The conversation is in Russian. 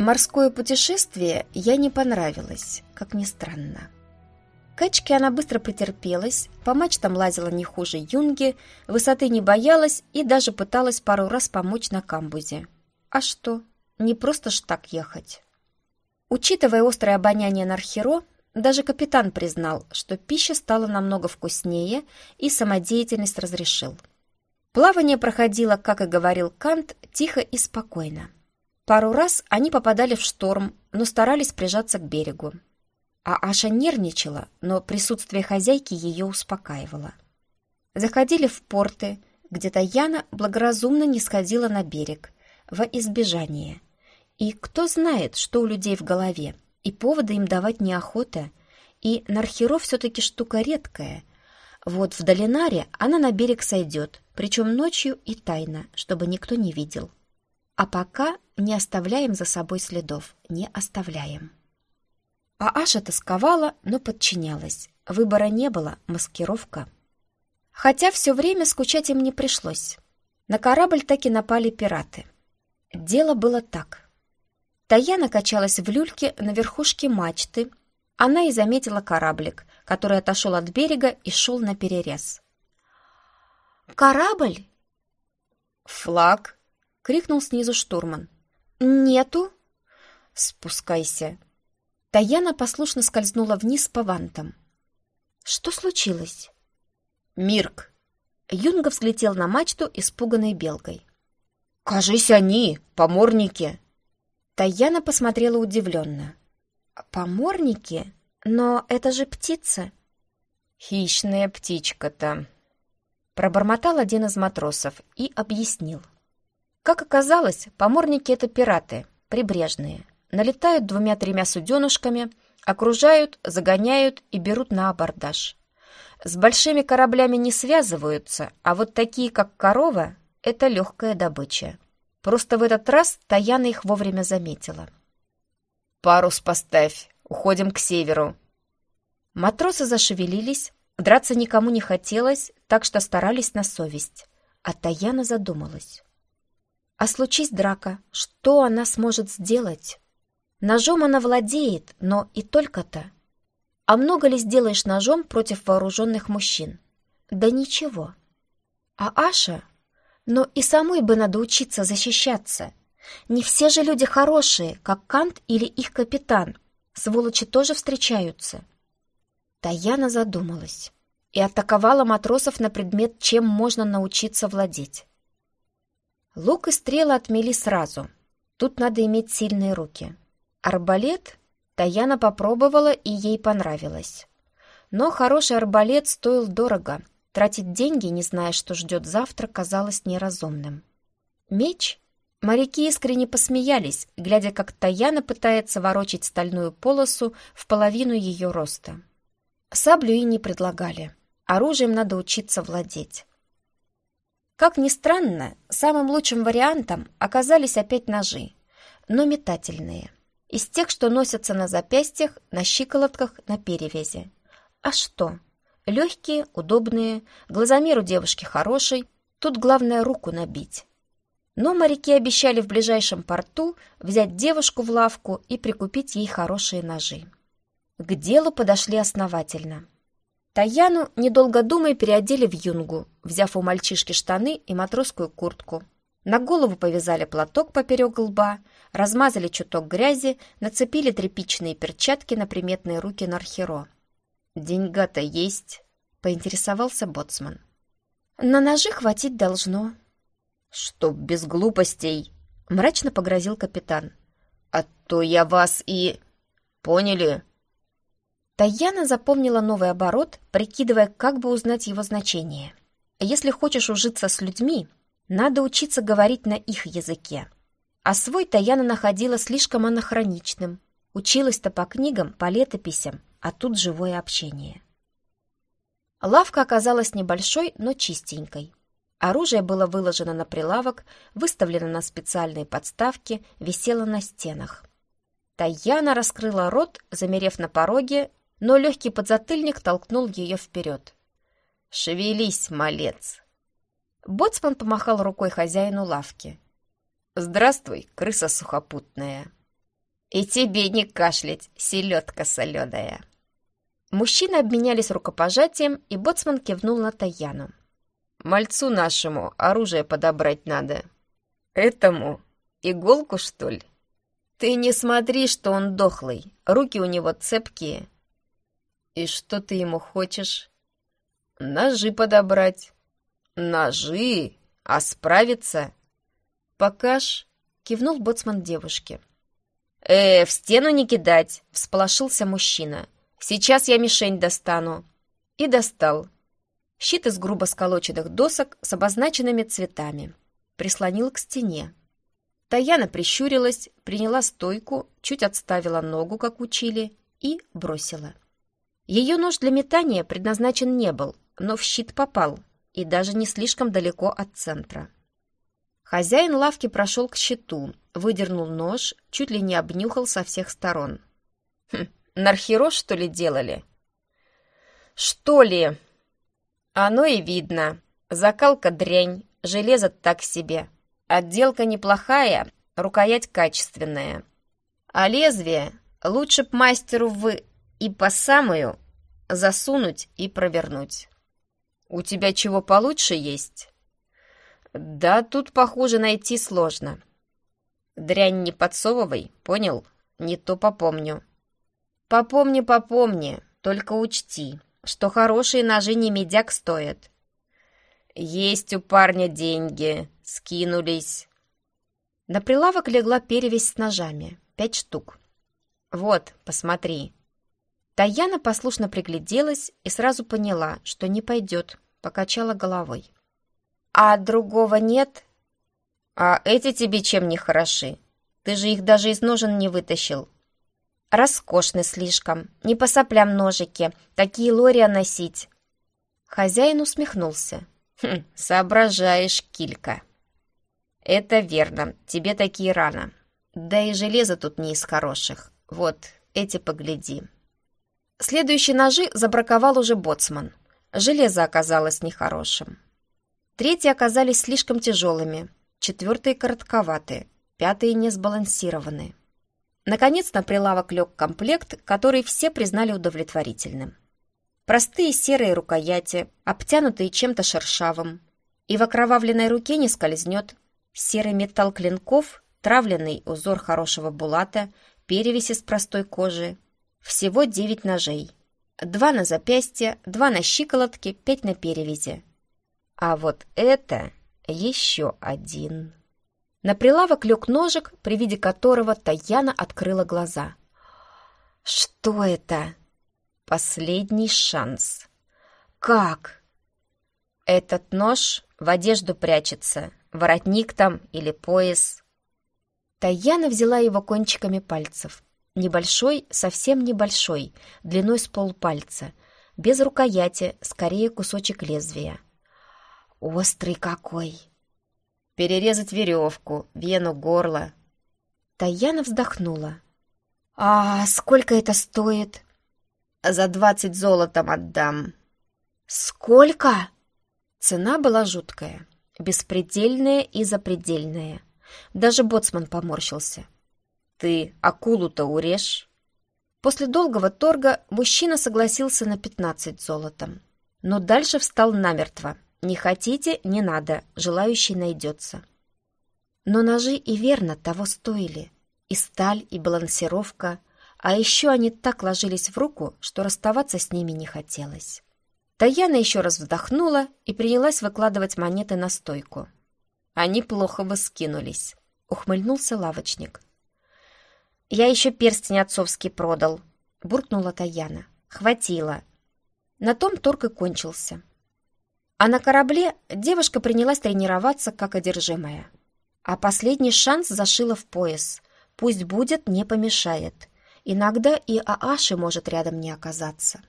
Морское путешествие я не понравилось, как ни странно. Качки она быстро претерпелась, по мачтам лазила не хуже юнги, высоты не боялась и даже пыталась пару раз помочь на камбузе. А что, не просто ж так ехать. Учитывая острое обоняние Нархеро, даже капитан признал, что пища стала намного вкуснее и самодеятельность разрешил. Плавание проходило, как и говорил Кант, тихо и спокойно. Пару раз они попадали в шторм, но старались прижаться к берегу. А Аша нервничала, но присутствие хозяйки ее успокаивало. Заходили в порты, где Таяна благоразумно не сходила на берег, во избежание. И кто знает, что у людей в голове, и повода им давать неохота, и Нархеро все-таки штука редкая. Вот в Долинаре она на берег сойдет, причем ночью и тайно, чтобы никто не видел. А пока не оставляем за собой следов, не оставляем. А Аша тосковала, но подчинялась. Выбора не было, маскировка. Хотя все время скучать им не пришлось. На корабль так и напали пираты. Дело было так. Таяна качалась в люльке на верхушке мачты. Она и заметила кораблик, который отошел от берега и шел на перерез. «Корабль?» «Флаг!» — крикнул снизу штурман. «Нету?» «Спускайся!» Таяна послушно скользнула вниз по вантам. «Что случилось?» «Мирк!» Юнга взлетел на мачту, испуганной белкой. «Кажись, они, поморники!» Таяна посмотрела удивленно. «Поморники? Но это же птица!» «Хищная птичка-то!» Пробормотал один из матросов и объяснил. Как оказалось, поморники — это пираты, прибрежные налетают двумя-тремя суденушками, окружают, загоняют и берут на абордаж. С большими кораблями не связываются, а вот такие, как корова, это легкая добыча. Просто в этот раз Таяна их вовремя заметила. «Парус поставь, уходим к северу». Матросы зашевелились, драться никому не хотелось, так что старались на совесть. А Таяна задумалась. А случись драка, что она сможет сделать? Ножом она владеет, но и только-то. А много ли сделаешь ножом против вооруженных мужчин? Да ничего. А Аша? Но и самой бы надо учиться защищаться. Не все же люди хорошие, как Кант или их капитан. Сволочи тоже встречаются. Таяна задумалась и атаковала матросов на предмет, чем можно научиться владеть. Лук и стрелы отмели сразу. Тут надо иметь сильные руки. Арбалет Таяна попробовала, и ей понравилось. Но хороший арбалет стоил дорого. Тратить деньги, не зная, что ждет завтра, казалось неразумным. Меч? Моряки искренне посмеялись, глядя, как Таяна пытается ворочить стальную полосу в половину ее роста. Саблю и не предлагали. Оружием надо учиться владеть. Как ни странно, самым лучшим вариантом оказались опять ножи, но метательные – из тех, что носятся на запястьях, на щиколотках, на перевязи. А что? Легкие, удобные, глазомер у девушки хороший, тут главное руку набить. Но моряки обещали в ближайшем порту взять девушку в лавку и прикупить ей хорошие ножи. К делу подошли основательно. Таяну, недолго думая, переодели в юнгу, взяв у мальчишки штаны и матросскую куртку. На голову повязали платок поперек лба, размазали чуток грязи, нацепили тряпичные перчатки на приметные руки Нархеро. «Деньга-то есть?» — поинтересовался боцман. «На ножи хватить должно». «Чтоб без глупостей!» — мрачно погрозил капитан. «А то я вас и...» «Поняли?» Таяна запомнила новый оборот, прикидывая, как бы узнать его значение. «Если хочешь ужиться с людьми, надо учиться говорить на их языке». А свой Таяна находила слишком анахроничным. Училась-то по книгам, по летописям, а тут живое общение. Лавка оказалась небольшой, но чистенькой. Оружие было выложено на прилавок, выставлено на специальные подставки, висело на стенах. Таяна раскрыла рот, замерев на пороге, но легкий подзатыльник толкнул ее вперед. «Шевелись, малец!» Боцман помахал рукой хозяину лавки. «Здравствуй, крыса сухопутная!» «И тебе не кашлять, селедка соленая!» Мужчины обменялись рукопожатием, и боцман кивнул на Таяну. «Мальцу нашему оружие подобрать надо. Этому иголку, что ли? Ты не смотри, что он дохлый, руки у него цепкие». «И что ты ему хочешь?» «Ножи подобрать». «Ножи? А справиться?» «Покаж», — кивнул боцман девушке. «Э, в стену не кидать!» — всполошился мужчина. «Сейчас я мишень достану». И достал. Щит из грубо сколоченных досок с обозначенными цветами. Прислонил к стене. Таяна прищурилась, приняла стойку, чуть отставила ногу, как учили, и бросила. Ее нож для метания предназначен не был, но в щит попал, и даже не слишком далеко от центра. Хозяин лавки прошел к щиту, выдернул нож, чуть ли не обнюхал со всех сторон. «Хм, нархеро, что ли, делали?» «Что ли?» «Оно и видно. Закалка дрянь, железо так себе. Отделка неплохая, рукоять качественная. А лезвие лучше б мастеру вы и по самую засунуть и провернуть. У тебя чего получше есть?» Да, тут, похоже, найти сложно. Дрянь не подсовывай, понял? Не то попомню. Попомни, попомни, только учти, что хорошие ножи не медяк стоят. Есть у парня деньги, скинулись. На прилавок легла перевесь с ножами, пять штук. Вот, посмотри. Таяна послушно пригляделась и сразу поняла, что не пойдет, покачала головой. «А другого нет?» «А эти тебе чем не хороши? Ты же их даже из ножен не вытащил». «Роскошны слишком. Не по соплям ножики. Такие лория носить». Хозяин усмехнулся. «Хм, соображаешь, килька». «Это верно. Тебе такие рано. Да и железо тут не из хороших. Вот, эти погляди». Следующие ножи забраковал уже боцман. Железо оказалось нехорошим. Третьи оказались слишком тяжелыми, четвертые коротковатые, пятые не сбалансированы. Наконец на прилавок лег комплект, который все признали удовлетворительным. Простые серые рукояти, обтянутые чем-то шершавым, и в окровавленной руке не скользнет. Серый металл клинков, травленный узор хорошего булата, перевесь из простой кожи. Всего девять ножей. Два на запястье, два на щиколотке, пять на перевязи. А вот это еще один. На прилавок лег ножик, при виде которого Таяна открыла глаза. «Что это?» «Последний шанс». «Как?» «Этот нож в одежду прячется, воротник там или пояс». Таяна взяла его кончиками пальцев. Небольшой, совсем небольшой, длиной с полпальца, без рукояти, скорее кусочек лезвия. Острый какой! Перерезать веревку, вену горла. Таяна вздохнула. «А сколько это стоит?» «За двадцать золотом отдам». «Сколько?» Цена была жуткая, беспредельная и запредельная. Даже боцман поморщился. «Ты акулу-то урежь?» После долгого торга мужчина согласился на пятнадцать золотом, но дальше встал намертво. Не хотите – не надо, желающий найдется. Но ножи и верно того стоили. И сталь, и балансировка. А еще они так ложились в руку, что расставаться с ними не хотелось. Таяна еще раз вздохнула и принялась выкладывать монеты на стойку. Они плохо бы ухмыльнулся лавочник. «Я еще перстень отцовский продал», — буркнула Таяна. «Хватило». На том торг и кончился. А на корабле девушка принялась тренироваться как одержимая. А последний шанс зашила в пояс. Пусть будет, не помешает. Иногда и Ааши может рядом не оказаться.